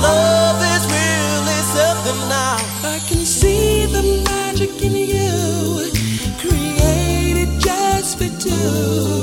love is really something. I can see the magic in you, created just for two.